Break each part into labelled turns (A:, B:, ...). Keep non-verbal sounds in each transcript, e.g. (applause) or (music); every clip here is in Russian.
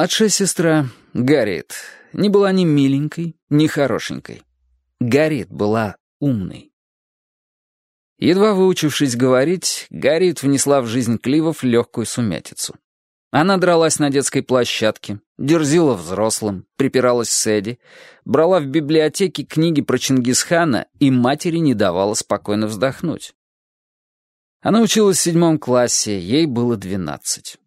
A: Младшая сестра, Гарриет, не была ни миленькой, ни хорошенькой. Гарриет была умной. Едва выучившись говорить, Гарриет внесла в жизнь Кливов легкую сумятицу. Она дралась на детской площадке, дерзила взрослым, припиралась с Эдди, брала в библиотеке книги про Чингисхана и матери не давала спокойно вздохнуть. Она училась в седьмом классе, ей было двенадцать.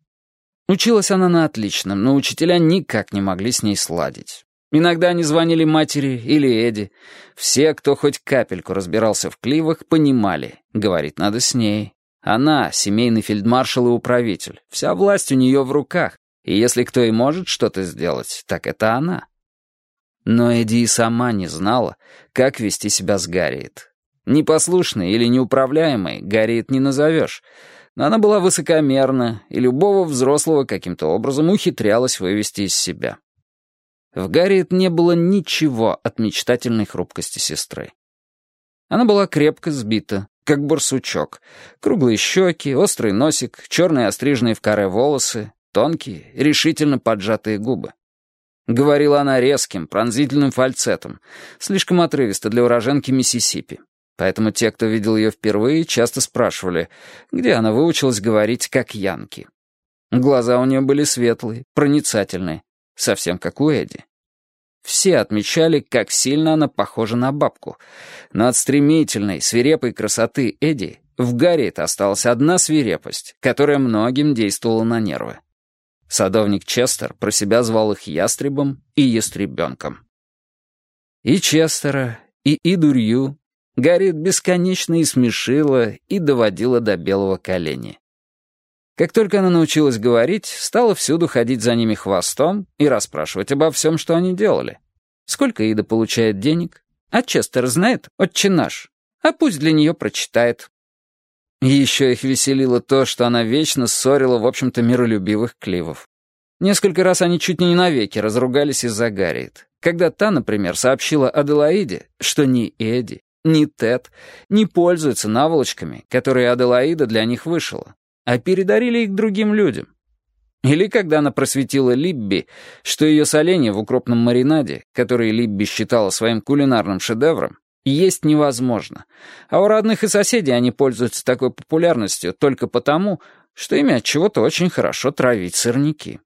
A: Училась она на отличном, но учителя никак не могли с ней сладить. Иногда они звонили матери или Эдди. Все, кто хоть капельку разбирался в кливах, понимали. Говорить надо с ней. Она — семейный фельдмаршал и управитель. Вся власть у нее в руках. И если кто и может что-то сделать, так это она. Но Эдди и сама не знала, как вести себя с Гарриет. Непослушной или неуправляемой Гарриет не назовешь — но она была высокомерна и любого взрослого каким-то образом ухитрялась вывести из себя. В Гарриет не было ничего от мечтательной хрупкости сестры. Она была крепко сбита, как барсучок. Круглые щеки, острый носик, черные остриженные в каре волосы, тонкие, решительно поджатые губы. Говорила она резким, пронзительным фальцетом, слишком отрывисто для уроженки Миссисипи. Поэтому те, кто видел ее впервые, часто спрашивали, где она выучилась говорить как янки. Глаза у нее были светлые, проницательные, совсем как у Эдди. Все отмечали, как сильно она похожа на бабку. Но от стремительной, свирепой красоты Эдди в Гарриет осталась одна свирепость, которая многим действовала на нервы. Садовник Честер про себя звал их ястребом и ястребенком. И Честера, и Идурью Гарриет бесконечно и смешила, и доводила до белого коленя. Как только она научилась говорить, стала всюду ходить за ними хвостом и расспрашивать обо всем, что они делали. Сколько Ида получает денег? А Честер знает? Отче наш. А пусть для нее прочитает. Еще их веселило то, что она вечно ссорила, в общем-то, миролюбивых кливов. Несколько раз они чуть не навеки разругались из-за Гарриет. Когда та, например, сообщила Аделаиде, что ни Эдди, ни Тед не пользуются наволочками, которые Аделаида для них вышила, а передарили их другим людям. Или когда она просветила Либби, что ее соленья в укропном маринаде, который Либби считала своим кулинарным шедевром, есть невозможно. А у родных и соседей они пользуются такой популярностью только потому, что ими от чего-то очень хорошо травить сырники.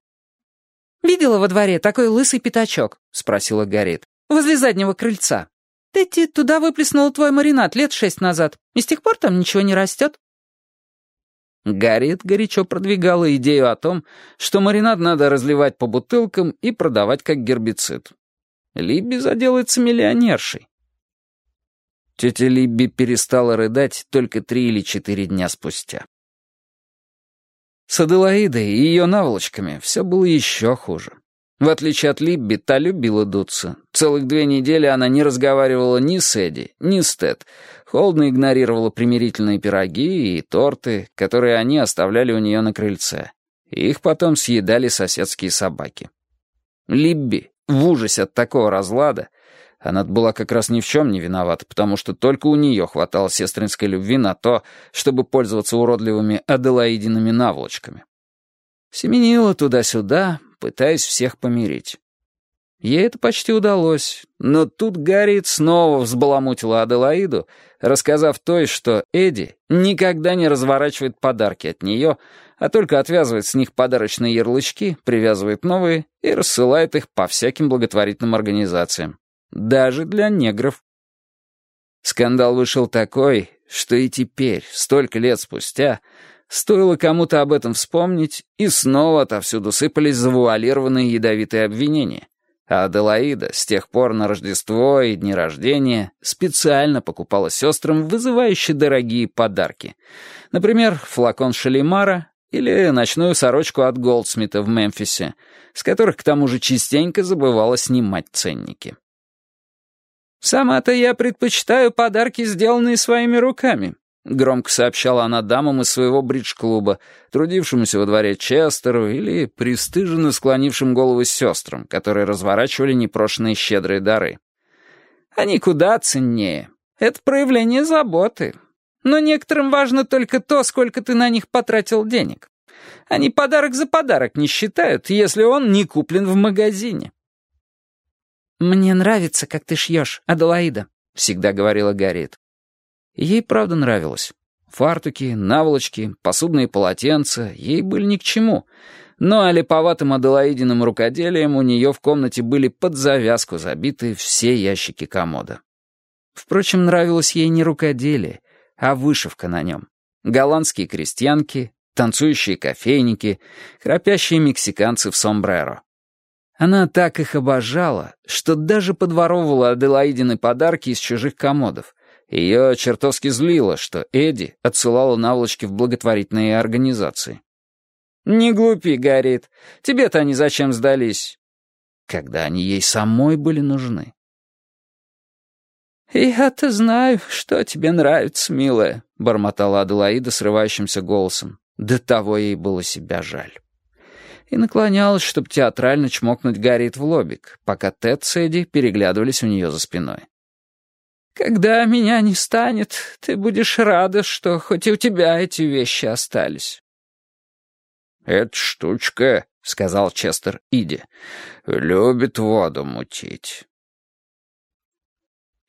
B: «Видела во дворе такой лысый пятачок?» — спросила Гарриет. «Возле заднего крыльца. Тетти туда выплеснула твой маринад лет шесть назад, и с тех пор там ничего не растет».
A: Гарриет горячо продвигала идею о том, что маринад надо разливать по бутылкам и продавать как гербицид. Либби заделается миллионершей. Тетя Либби перестала рыдать только три или четыре дня спустя. С Аделаидой и ее наволочками все было еще хуже. В отличие от Либби, та любила дуться. Целых две недели она не разговаривала ни с Эдди, ни с Тед. Холодно игнорировала примирительные пироги и торты, которые они оставляли у нее на крыльце. Их потом съедали соседские собаки. Либби, в ужасе от такого разлада, она была как раз ни в чем не виновата, потому что только у нее хватало сестринской любви на то, чтобы пользоваться уродливыми аделаидиными наволочками. Семенила туда-сюда, пытаясь всех помирить. Ей это почти удалось, но тут Гарриет снова взбаламутила Аделаиду, рассказав той, что Эдди никогда не разворачивает подарки от нее, а только отвязывает с них подарочные ярлычки, привязывает новые и рассылает их по всяким благотворительным организациям. Даже для негров. Скандал вышел такой, что и теперь, столько лет спустя, Стоило кому-то об этом вспомнить, и снова отовсюду сыпались завуалированные ядовитые обвинения. А Аделаида с тех пор на Рождество и дни рождения специально покупала сестрам вызывающие дорогие подарки. Например, флакон Шалимара или ночную сорочку от Голдсмита в Мемфисе, с которых к тому же частенько забывала снимать ценники. «Сама-то я предпочитаю подарки, сделанные своими руками», Громко сообщала она дамам из своего бридж-клуба, трудившемуся во дворе Честеру или пристыженно склонившим головы сестрам, которые разворачивали непрошенные щедрые дары. «Они куда ценнее. Это проявление заботы. Но некоторым важно только то, сколько ты на них потратил денег. Они подарок за подарок не считают, если он не куплен в магазине.
B: «Мне нравится, как ты шьешь, Аделаида», — всегда говорила Гарриет. Ей правда нравилось. Фартуки, наволочки, посудные полотенца ей были ни к чему. Но олиповатым Аделаидиным рукоделием у нее в комнате были под завязку забиты все ящики комода. Впрочем, нравилось ей не рукоделие, а вышивка на нем. Голландские крестьянки, танцующие кофейники, храпящие мексиканцы в сомбреро. Она так их обожала, что даже подворовывала Аделаидины подарки из чужих комодов. Ее чертовски злило, что Эдди отсылала наволочки в благотворительные организации. «Не глупи, Гарриет. Тебе-то они зачем сдались?» Когда они ей самой были нужны. «Я-то знаю, что тебе нравится, милая», — бормотала Аделаида срывающимся голосом. До того ей было себя жаль и наклонялась, чтобы театрально чмокнуть Гарриет в лобик, пока Тед с Эдди переглядывались у нее за спиной. «Когда меня не станет, ты будешь рада, что хоть и у тебя эти вещи остались».
C: «Эта штучка», — сказал Честер Иди, — «любит воду мутить».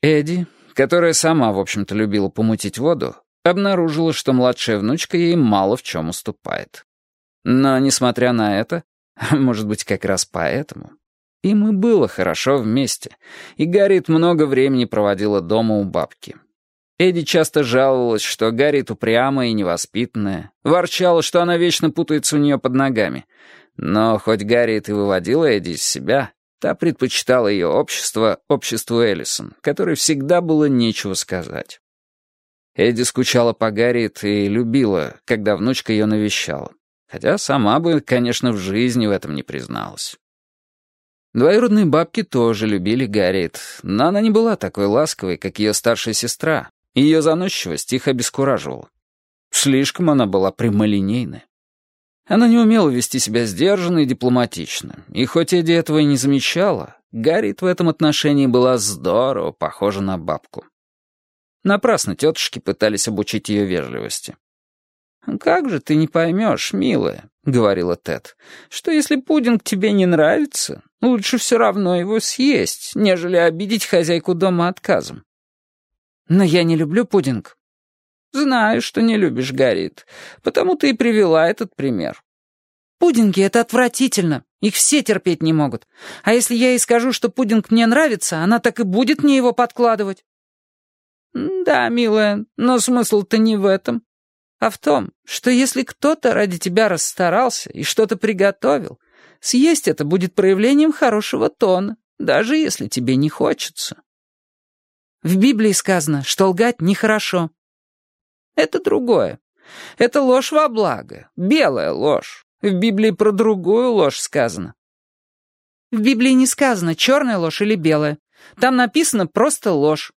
A: Эдди, которая сама, в общем-то, любила помутить воду, обнаружила, что младшая внучка ей мало в чем уступает. Но, несмотря на это, (laughs) может быть, как раз поэтому, им и было хорошо вместе, и Гарриет много времени проводила дома у бабки. Эдди часто жаловалась, что Гарриет упрямая и невоспитанная, ворчала, что она вечно путается у нее под ногами. Но хоть Гарриет и выводила Эдди из себя, та предпочитала ее общество обществу Эллисон, которой всегда было нечего сказать. Эдди скучала по Гарриет и любила, когда внучка ее навещала хотя сама бы, конечно, в жизни в этом не призналась. Двоюродные бабки тоже любили Гарриет, но она не была такой ласковой, как ее старшая сестра, и ее заносчивость их обескураживала. Слишком она была прямолинейная. Она не умела вести себя сдержанно и дипломатично, и хоть Эдди этого и не замечала, Гарриет в этом отношении была здорово похожа на бабку. Напрасно тетушки пытались обучить ее вежливости. «Как же ты не поймешь, милая», — говорила Тед, «что если пудинг тебе не нравится, лучше все равно его съесть, нежели обидеть хозяйку дома отказом». «Но я не люблю пудинг». «Знаю, что не любишь, Гарриет, потому ты и привела этот пример». «Пудинги — это отвратительно, их все терпеть не могут. А если я ей скажу, что пудинг мне нравится, она так и будет мне его подкладывать». «Да, милая, но смысл-то не в этом а в том, что если кто-то ради тебя расстарался и что-то приготовил, съесть это будет проявлением хорошего тона, даже если тебе не хочется. В Библии сказано, что лгать нехорошо. Это другое. Это ложь во благо, белая ложь. В Библии про другую ложь сказано. В Библии не сказано, черная ложь или белая. Там написано просто ложь.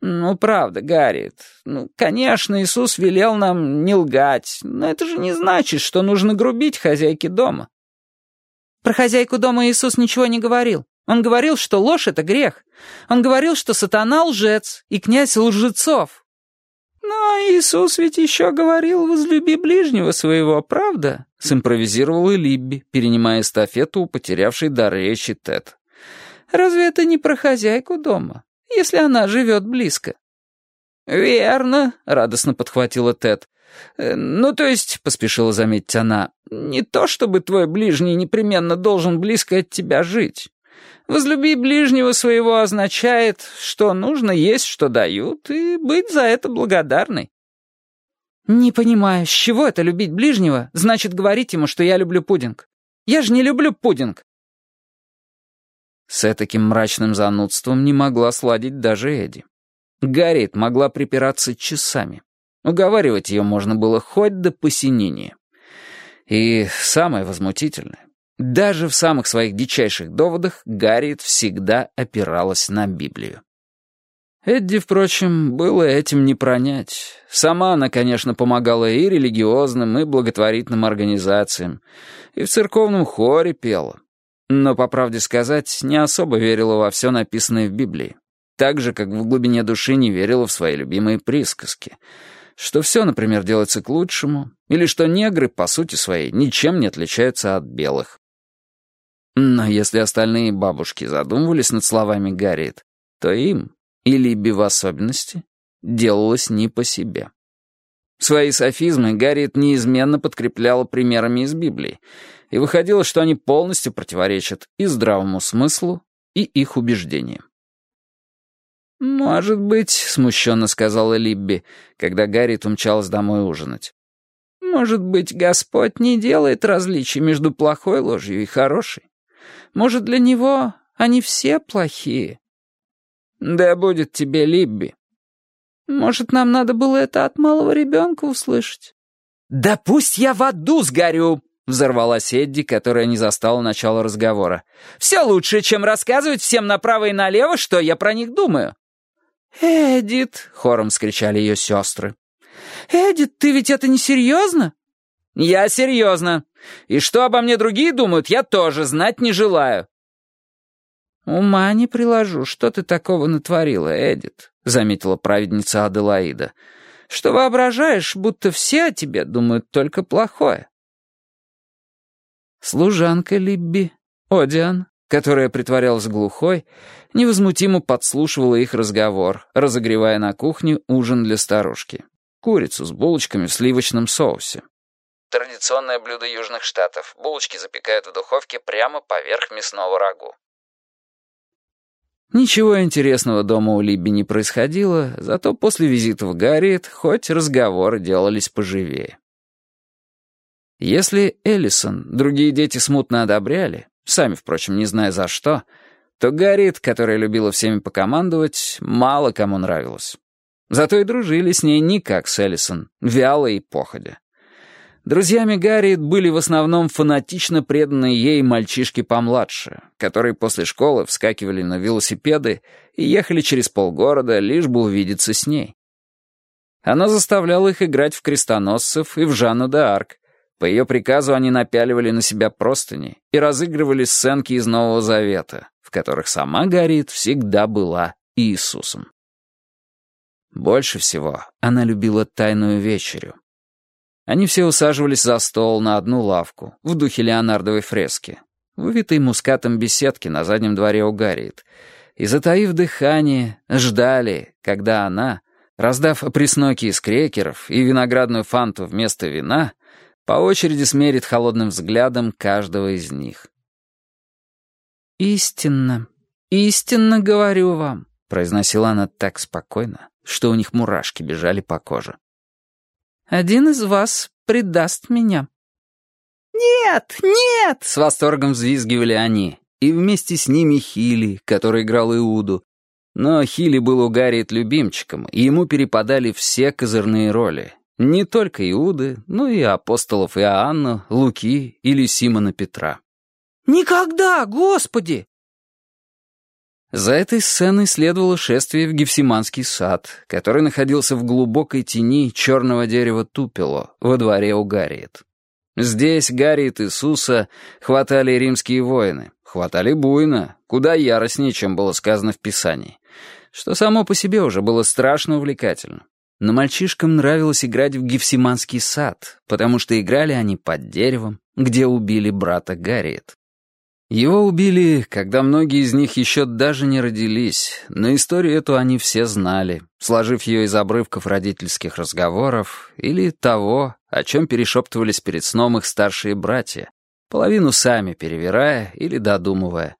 A: «Ну, правда, Гарриет. Ну, конечно, Иисус велел нам не лгать, но это же не значит, что нужно грубить хозяйке дома». Про хозяйку дома Иисус ничего не говорил. Он говорил, что ложь — это грех. Он говорил, что сатана — лжец и князь лжецов. «Но Иисус ведь еще говорил, возлюби ближнего своего, правда?» — симпровизировал и Либби, перенимая эстафету у потерявшей дар речи Тед. «Разве это не про хозяйку дома?» если она живет близко». «Верно», — радостно подхватила Тед. «Э, «Ну, то есть», — поспешила заметить она, — «не то чтобы твой ближний непременно должен близко от тебя жить. Возлюби ближнего своего означает, что нужно есть, что дают, и быть за это благодарной». «Не понимаю, с чего это любить ближнего, значит говорить ему, что я люблю пудинг? Я же не люблю пудинг. С таким мрачным занудством не могла сладить даже Эдди. Гарриет могла припираться часами. Уговаривать ее можно было хоть до посинения. И самое возмутительное, даже в самых своих дичайших доводах Гарриет всегда опиралась на Библию. Эдди, впрочем, было этим не пронять. Сама она, конечно, помогала и религиозным, и благотворительным организациям, и в церковном хоре пела. Но, по правде сказать, не особо верила во все написанное в Библии. Так же, как в глубине души не верила в свои любимые присказки. Что все, например, делается к лучшему, или что негры, по сути своей, ничем не отличаются от белых. Но если остальные бабушки задумывались над словами Гарриет, то им, и Либби в особенности, делалось не по себе. Свои софизмы Гарриет неизменно подкрепляла примерами из Библии, и выходило, что они полностью противоречат и здравому смыслу, и их убеждениям. «Может быть», — смущенно сказала Либби, когда Гарриет умчалась домой ужинать. «Может быть, Господь не делает различий между плохой ложью и хорошей. Может, для Него они все плохие?» «Да будет тебе, Либби». «Может, нам надо было это от малого ребенка услышать?» «Да пусть я в аду сгорю!» — взорвалась Эдди, которая не застала начала разговора. «Все лучше, чем рассказывать всем направо и налево, что я про них думаю». «Эдит!» — хором скричали ее сестры. «Эдит, ты ведь это не серьезно?» «Я серьезно. И что обо мне другие думают, я тоже знать не желаю». «Ума не приложу, что ты такого натворила, Эдит», — заметила праведница Аделаида. «Что воображаешь, будто все о тебе думают только плохое». Служанка Либби, Одиан, которая притворялась глухой, невозмутимо подслушивала их разговор, разогревая на кухне ужин для старушки. Курицу с булочками в сливочном соусе.
B: Традиционное блюдо Южных Штатов. Булочки запекают в духовке прямо поверх мясного рагу.
A: Ничего интересного дома у Либби не происходило, зато после визита в Гарриет хоть разговоры делались поживее. Если Эллисон другие дети смутно одобряли, сами, впрочем, не зная за что, то Гарриет, которая любила всеми покомандовать, мало кому нравилась. Зато и дружили с ней не как с Эллисон, вяло и походя. Друзьями Гарриет были в основном фанатично преданные ей мальчишки помладше, которые после школы вскакивали на велосипеды и ехали через полгорода, лишь бы увидеться с ней. Она заставляла их играть в крестоносцев и в Жанну де Арк, по ее приказу они напяливали на себя простыни и разыгрывали сценки из Нового Завета, в которых сама Гарриет всегда была Иисусом. Больше всего она любила тайную вечерю. Они все усаживались за стол на одну лавку, в духе леонардовой фрески, вывитой мускатом беседки на заднем дворе у Гарриет, и, затаив дыхание, ждали, когда она, раздав пресноки из крекеров и виноградную фанту вместо вина, по очереди смерит холодным взглядом каждого из них. «Истинно, истинно говорю вам», — произносила она так спокойно, что у них мурашки бежали по коже. «Один из вас предаст меня». «Нет, нет!» — с восторгом взвизгивали они, и вместе с ними Хили, который играл Иуду. Но Хили был у Гарриет любимчиком, и ему перепадали все козырные роли, не только Иуды, но и апостолов Иоанна, Луки или Симона Петра. «Никогда, Господи!» За этой сценой следовало шествие в Гефсиманский сад, который находился в глубокой тени черного дерева Тупело во дворе у Гарриет. Здесь Гарриет Иисуса хватали римские воины, хватали буйно, куда яростнее, чем было сказано в Писании, что само по себе уже было страшно увлекательно. Но мальчишкам нравилось играть в Гефсиманский сад, потому что играли они под деревом, где убили брата Гарриет. Его убили, когда многие из них еще даже не родились, но историю эту они все знали, сложив ее из обрывков родительских разговоров или того, о чем перешептывались перед сном их старшие братья, половину сами перевирая или додумывая.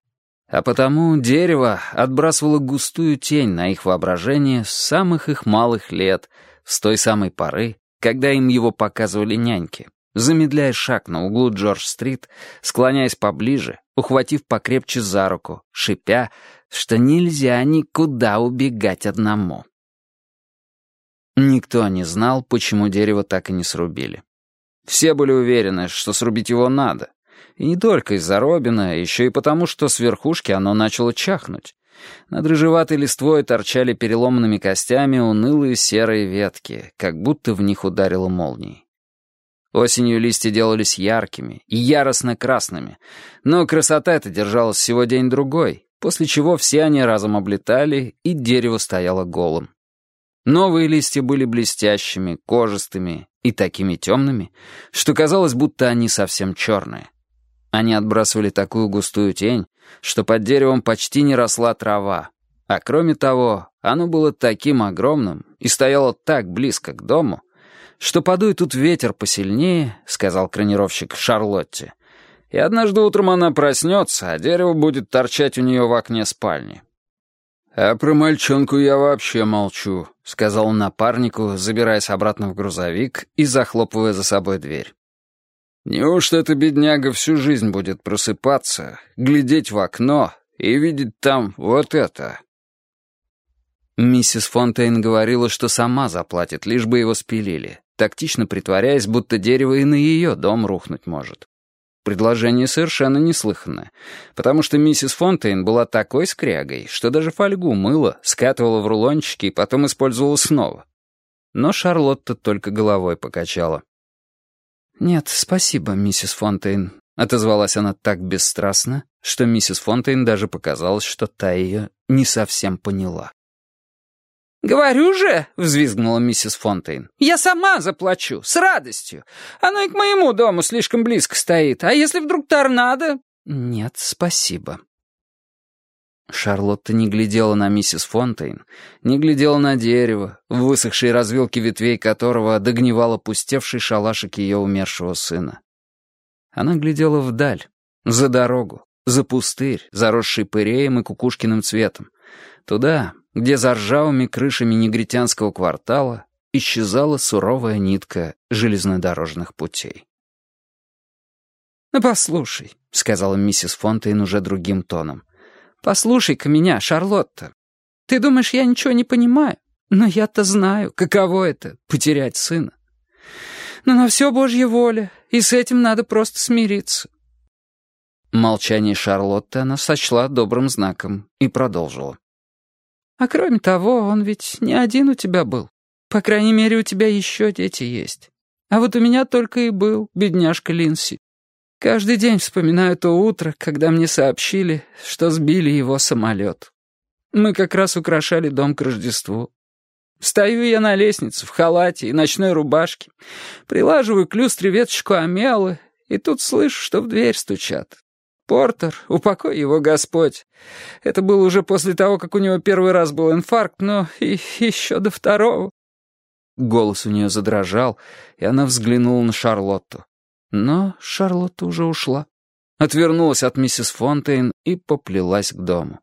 A: А потому дерево отбрасывало густую тень на их воображение с самых их малых лет, с той самой поры, когда им его показывали няньки, замедляя шаг на углу Джордж-стрит, склоняясь поближе, ухватив покрепче за руку, шипя, что нельзя никуда убегать одному. Никто не знал, почему дерево так и не срубили. Все были уверены, что срубить его надо, и не только из-за Робина, еще и потому, что с верхушки оно начало чахнуть. Над рыжеватой листвой торчали переломанными костями унылые серые ветки, как будто в них ударило молнией. Осенью листья делались яркими и яростно красными, но красота эта держалась всего день-другой, после чего все они разом облетали, и дерево стояло голым. Новые листья были блестящими, кожистыми и такими темными, что казалось, будто они совсем черные. Они отбрасывали такую густую тень, что под деревом почти не росла трава, а кроме того, оно было таким огромным и стояло так близко к дому, что подует тут ветер посильнее, сказал кронировщик Шарлотте, и однажды утром она проснется, а дерево будет торчать у нее в окне спальни. «А про мальчонку я вообще молчу», — сказал напарнику, забираясь обратно в грузовик и захлопывая за собой дверь. «Неужто эта бедняга всю жизнь будет просыпаться, глядеть в окно и видеть там вот это?» Миссис Фонтейн говорила, что сама заплатит, лишь бы его спилили, тактично притворяясь, будто дерево и на ее дом рухнуть может. Предложение совершенно неслыханное, потому что миссис Фонтейн была такой скрягой, что даже фольгу мыла, скатывала в рулончики и потом использовала снова. Но Шарлотта только головой покачала. «Нет, спасибо, миссис Фонтейн», — отозвалась она так бесстрастно, что миссис Фонтейн даже показалось, что та ее не совсем поняла.
B: «Говорю же», — взвизгнула миссис Фонтейн, — «я сама заплачу, с радостью. Оно и к моему дому слишком близко стоит. А если вдруг торнадо?»
A: «Нет, спасибо». Шарлотта не глядела на миссис Фонтейн, не глядела на дерево, в высохшей развилке ветвей которого догнивал опустевший шалашик ее умершего сына. Она глядела вдаль, за дорогу, за пустырь, заросший пыреем и кукушкиным цветом, туда, где за ржавыми крышами негритянского квартала исчезала суровая нитка железнодорожных путей.
B: «Ну, послушай», — сказала миссис Фонтейн уже другим тоном, «послушай-ка меня, Шарлотта. Ты думаешь, я ничего не понимаю? Но я-то знаю, каково это — потерять сына. Но на все Божья воля, и с этим надо просто смириться».
A: Молчание Шарлотты она сочла добрым знаком и продолжила.
B: А кроме того, он ведь не один у тебя был. По крайней мере, у тебя еще дети есть. А вот у меня только и был, бедняжка Линси. Каждый день вспоминаю то утро, когда мне сообщили, что сбили его самолет. Мы как раз украшали дом к Рождеству. Стою я на лестнице в халате и ночной рубашке, прилаживаю к люстре веточку амелы, и тут слышу, что в дверь стучат. Портер, упокой его Господь. Это было уже после того, как у него первый раз был инфаркт, но и еще до второго.
A: Голос у нее задрожал, и она взглянула на Шарлотту. Но Шарлотта уже ушла. Отвернулась от миссис Фонтейн и поплелась к дому.